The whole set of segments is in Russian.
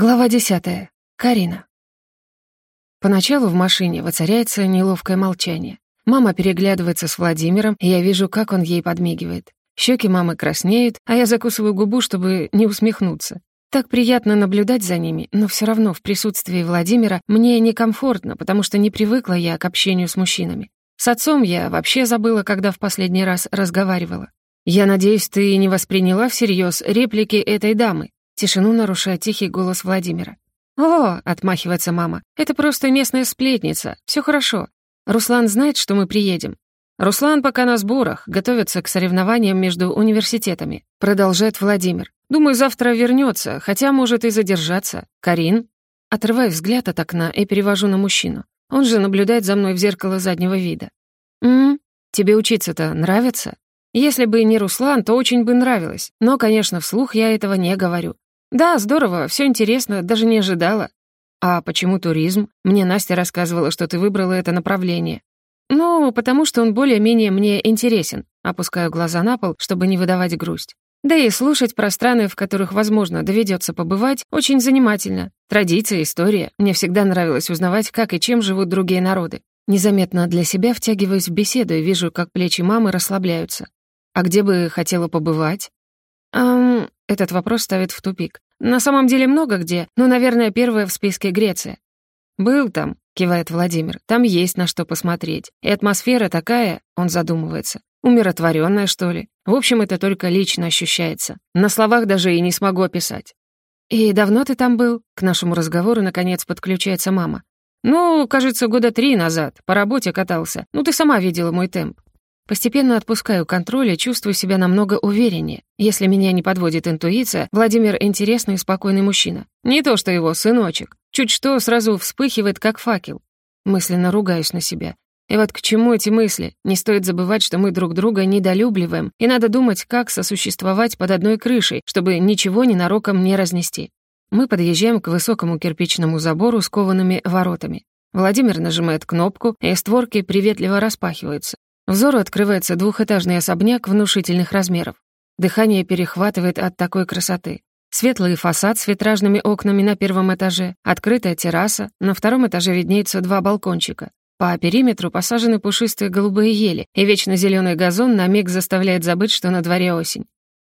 Глава десятая. Карина. Поначалу в машине воцаряется неловкое молчание. Мама переглядывается с Владимиром, и я вижу, как он ей подмигивает. Щеки мамы краснеют, а я закусываю губу, чтобы не усмехнуться. Так приятно наблюдать за ними, но все равно в присутствии Владимира мне некомфортно, потому что не привыкла я к общению с мужчинами. С отцом я вообще забыла, когда в последний раз разговаривала. Я надеюсь, ты не восприняла всерьез реплики этой дамы, Тишину нарушает тихий голос Владимира. «О!» — отмахивается мама. «Это просто местная сплетница. Все хорошо. Руслан знает, что мы приедем. Руслан пока на сборах, готовится к соревнованиям между университетами», — продолжает Владимир. «Думаю, завтра вернется, хотя может и задержаться. Карин?» Отрываю взгляд от окна и перевожу на мужчину. Он же наблюдает за мной в зеркало заднего вида. «М? Тебе учиться-то нравится?» Если бы не Руслан, то очень бы нравилось. Но, конечно, вслух я этого не говорю. «Да, здорово, все интересно, даже не ожидала». «А почему туризм? Мне Настя рассказывала, что ты выбрала это направление». «Ну, потому что он более-менее мне интересен». Опускаю глаза на пол, чтобы не выдавать грусть. Да и слушать про страны, в которых, возможно, доведется побывать, очень занимательно. Традиция, история. Мне всегда нравилось узнавать, как и чем живут другие народы. Незаметно для себя втягиваюсь в беседу и вижу, как плечи мамы расслабляются. А где бы хотела побывать? Эм, этот вопрос ставит в тупик. На самом деле много где, но, наверное, первое в списке Греция. «Был там», — кивает Владимир, — «там есть на что посмотреть. И атмосфера такая», — он задумывается, умиротворенная, что ли. В общем, это только лично ощущается. На словах даже и не смогу описать. «И давно ты там был?» К нашему разговору, наконец, подключается мама. «Ну, кажется, года три назад. По работе катался. Ну, ты сама видела мой темп. Постепенно отпускаю контроль и чувствую себя намного увереннее. Если меня не подводит интуиция, Владимир интересный и спокойный мужчина. Не то что его сыночек. Чуть что сразу вспыхивает, как факел. Мысленно ругаюсь на себя. И вот к чему эти мысли? Не стоит забывать, что мы друг друга недолюбливаем, и надо думать, как сосуществовать под одной крышей, чтобы ничего ненароком не разнести. Мы подъезжаем к высокому кирпичному забору с коваными воротами. Владимир нажимает кнопку, и створки приветливо распахиваются. Взору открывается двухэтажный особняк внушительных размеров. Дыхание перехватывает от такой красоты. Светлый фасад с витражными окнами на первом этаже, открытая терраса, на втором этаже виднеются два балкончика. По периметру посажены пушистые голубые ели, и вечно зеленый газон на миг заставляет забыть, что на дворе осень.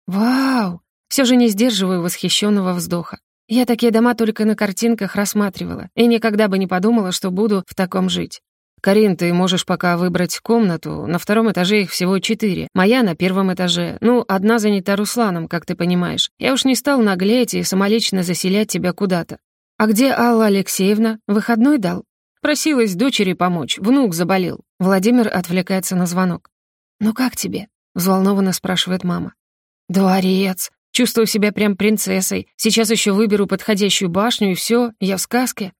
Вау! Все же не сдерживаю восхищенного вздоха. Я такие дома только на картинках рассматривала, и никогда бы не подумала, что буду в таком жить. «Карин, ты можешь пока выбрать комнату. На втором этаже их всего четыре. Моя на первом этаже. Ну, одна занята Русланом, как ты понимаешь. Я уж не стал наглеть и самолично заселять тебя куда-то. А где Алла Алексеевна? Выходной дал? Просилась дочери помочь. Внук заболел». Владимир отвлекается на звонок. «Ну как тебе?» — взволнованно спрашивает мама. «Дворец. Чувствую себя прям принцессой. Сейчас еще выберу подходящую башню, и все, я в сказке».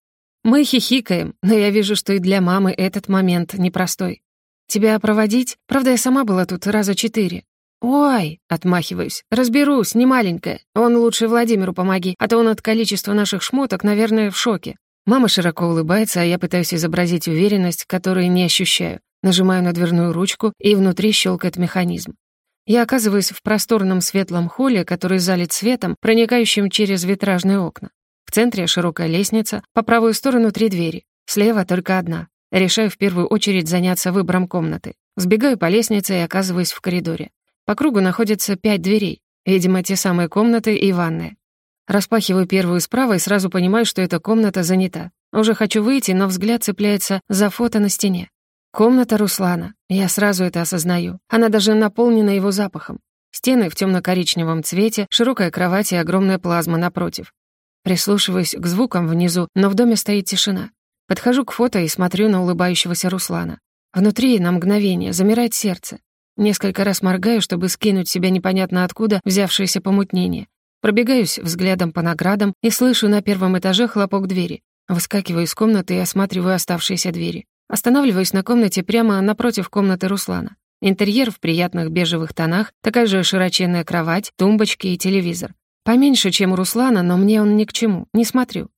Мы хихикаем, но я вижу, что и для мамы этот момент непростой. Тебя проводить? Правда, я сама была тут раза четыре. «Ой!» — отмахиваюсь. «Разберусь, не маленькая. Он лучше Владимиру помоги, а то он от количества наших шмоток, наверное, в шоке». Мама широко улыбается, а я пытаюсь изобразить уверенность, которую не ощущаю. Нажимаю на дверную ручку, и внутри щелкает механизм. Я оказываюсь в просторном светлом холле, который залит светом, проникающим через витражные окна. Центре широкая лестница, по правую сторону три двери, слева только одна. Решаю в первую очередь заняться выбором комнаты. Сбегаю по лестнице и оказываюсь в коридоре. По кругу находится пять дверей, видимо, те самые комнаты и ванная. Распахиваю первую справа и сразу понимаю, что эта комната занята. Уже хочу выйти, но взгляд цепляется за фото на стене. Комната Руслана. Я сразу это осознаю. Она даже наполнена его запахом. Стены в темно-коричневом цвете, широкая кровать и огромная плазма напротив. Прислушиваюсь к звукам внизу, но в доме стоит тишина. Подхожу к фото и смотрю на улыбающегося Руслана. Внутри на мгновение замирает сердце. Несколько раз моргаю, чтобы скинуть себя непонятно откуда взявшееся помутнение. Пробегаюсь взглядом по наградам и слышу на первом этаже хлопок двери. Выскакиваю из комнаты и осматриваю оставшиеся двери. Останавливаюсь на комнате прямо напротив комнаты Руслана. Интерьер в приятных бежевых тонах, такая же широченная кровать, тумбочки и телевизор. Поменьше, чем у Руслана, но мне он ни к чему, не смотрю.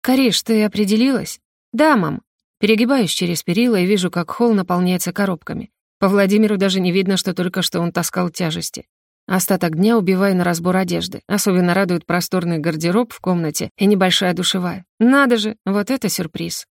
«Кариш, ты определилась?» «Да, мам». Перегибаюсь через перила и вижу, как холл наполняется коробками. По Владимиру даже не видно, что только что он таскал тяжести. Остаток дня убиваю на разбор одежды. Особенно радует просторный гардероб в комнате и небольшая душевая. Надо же, вот это сюрприз.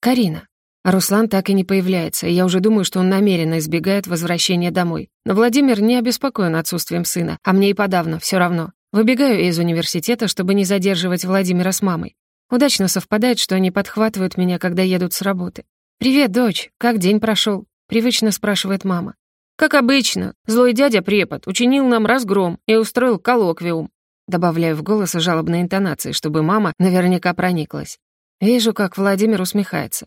Карина. Руслан так и не появляется, и я уже думаю, что он намеренно избегает возвращения домой. Но Владимир не обеспокоен отсутствием сына, а мне и подавно, все равно. Выбегаю из университета, чтобы не задерживать Владимира с мамой. Удачно совпадает, что они подхватывают меня, когда едут с работы. «Привет, дочь, как день прошел? привычно спрашивает мама. «Как обычно, злой дядя препод учинил нам разгром и устроил коллоквиум». Добавляю в голос жалобной интонации, чтобы мама наверняка прониклась. Вижу, как Владимир усмехается.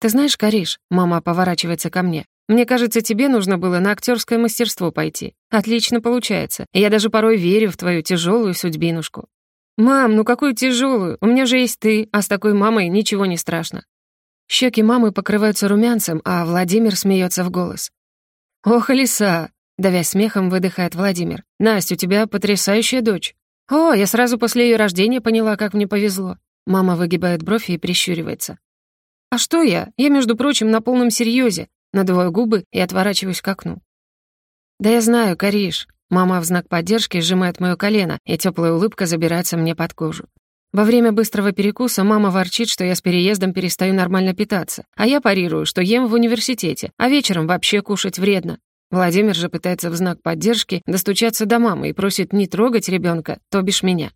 «Ты знаешь, Кариш?» — мама поворачивается ко мне. «Мне кажется, тебе нужно было на актерское мастерство пойти. Отлично получается. Я даже порой верю в твою тяжелую судьбинушку». «Мам, ну какую тяжелую? У меня же есть ты, а с такой мамой ничего не страшно». Щеки мамы покрываются румянцем, а Владимир смеется в голос. «Ох, лиса!» — давясь смехом, выдыхает Владимир. «Настя, у тебя потрясающая дочь». «О, я сразу после ее рождения поняла, как мне повезло». Мама выгибает бровь и прищуривается. «А что я? Я, между прочим, на полном серьезе. Надуваю губы и отворачиваюсь к окну. «Да я знаю, Кариш». Мама в знак поддержки сжимает моё колено, и теплая улыбка забирается мне под кожу. Во время быстрого перекуса мама ворчит, что я с переездом перестаю нормально питаться, а я парирую, что ем в университете, а вечером вообще кушать вредно. Владимир же пытается в знак поддержки достучаться до мамы и просит не трогать ребёнка, то бишь меня.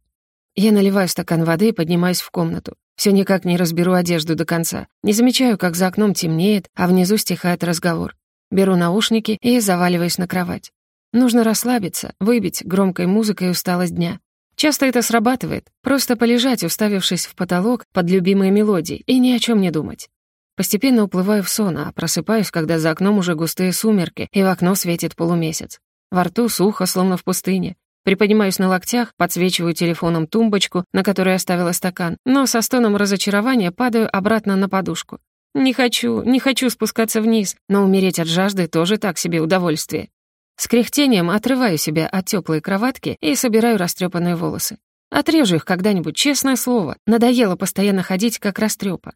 Я наливаю стакан воды и поднимаюсь в комнату. Все никак не разберу одежду до конца. Не замечаю, как за окном темнеет, а внизу стихает разговор. Беру наушники и заваливаюсь на кровать. Нужно расслабиться, выбить громкой музыкой усталость дня. Часто это срабатывает. Просто полежать, уставившись в потолок под любимые мелодии, и ни о чем не думать. Постепенно уплываю в сон, а просыпаюсь, когда за окном уже густые сумерки, и в окно светит полумесяц. Во рту сухо, словно в пустыне. Приподнимаюсь на локтях, подсвечиваю телефоном тумбочку, на которой оставила стакан, но со стоном разочарования падаю обратно на подушку. Не хочу, не хочу спускаться вниз, но умереть от жажды тоже так себе удовольствие. С кряхтением отрываю себя от теплой кроватки и собираю растрепанные волосы. Отрежу их когда-нибудь, честное слово. Надоело постоянно ходить, как растрепа.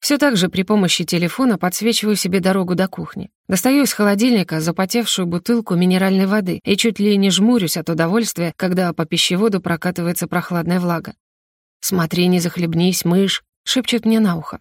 Все так же при помощи телефона подсвечиваю себе дорогу до кухни. Достаю из холодильника запотевшую бутылку минеральной воды и чуть ли не жмурюсь от удовольствия, когда по пищеводу прокатывается прохладная влага. «Смотри, не захлебнись, мышь!» — шепчет мне на ухо.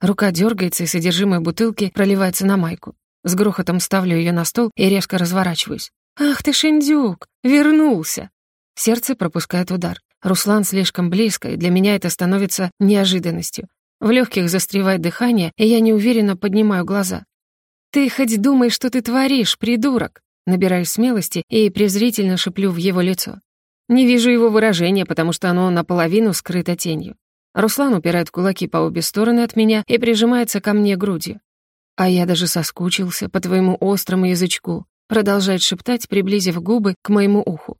Рука дергается, и содержимое бутылки проливается на майку. С грохотом ставлю ее на стол и резко разворачиваюсь. «Ах ты, Шиндюк! Вернулся!» Сердце пропускает удар. Руслан слишком близко, и для меня это становится неожиданностью. В легких застревает дыхание, и я неуверенно поднимаю глаза. «Ты хоть думай, что ты творишь, придурок!» Набираю смелости и презрительно шиплю в его лицо. Не вижу его выражения, потому что оно наполовину скрыто тенью. Руслан упирает кулаки по обе стороны от меня и прижимается ко мне грудью. «А я даже соскучился по твоему острому язычку», продолжает шептать, приблизив губы к моему уху.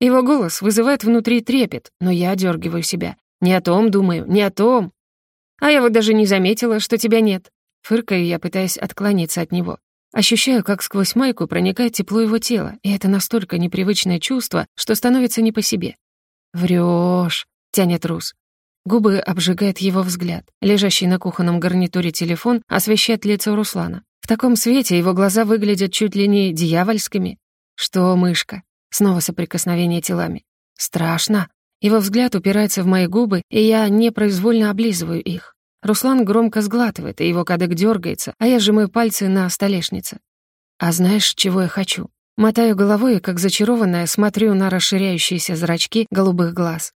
Его голос вызывает внутри трепет, но я дергиваю себя. Не о том думаю, не о том. А я вот даже не заметила, что тебя нет. Фыркаю я, пытаясь отклониться от него. Ощущаю, как сквозь майку проникает тепло его тела, и это настолько непривычное чувство, что становится не по себе. «Врёшь», — тянет Рус. Губы обжигает его взгляд. Лежащий на кухонном гарнитуре телефон освещает лицо Руслана. В таком свете его глаза выглядят чуть ли не дьявольскими. «Что, мышка?» Снова соприкосновение телами. «Страшно?» Его взгляд упирается в мои губы, и я непроизвольно облизываю их. Руслан громко сглатывает, и его кадык дергается, а я сжимаю пальцы на столешнице. А знаешь, чего я хочу? Мотаю головой и, как зачарованная, смотрю на расширяющиеся зрачки голубых глаз.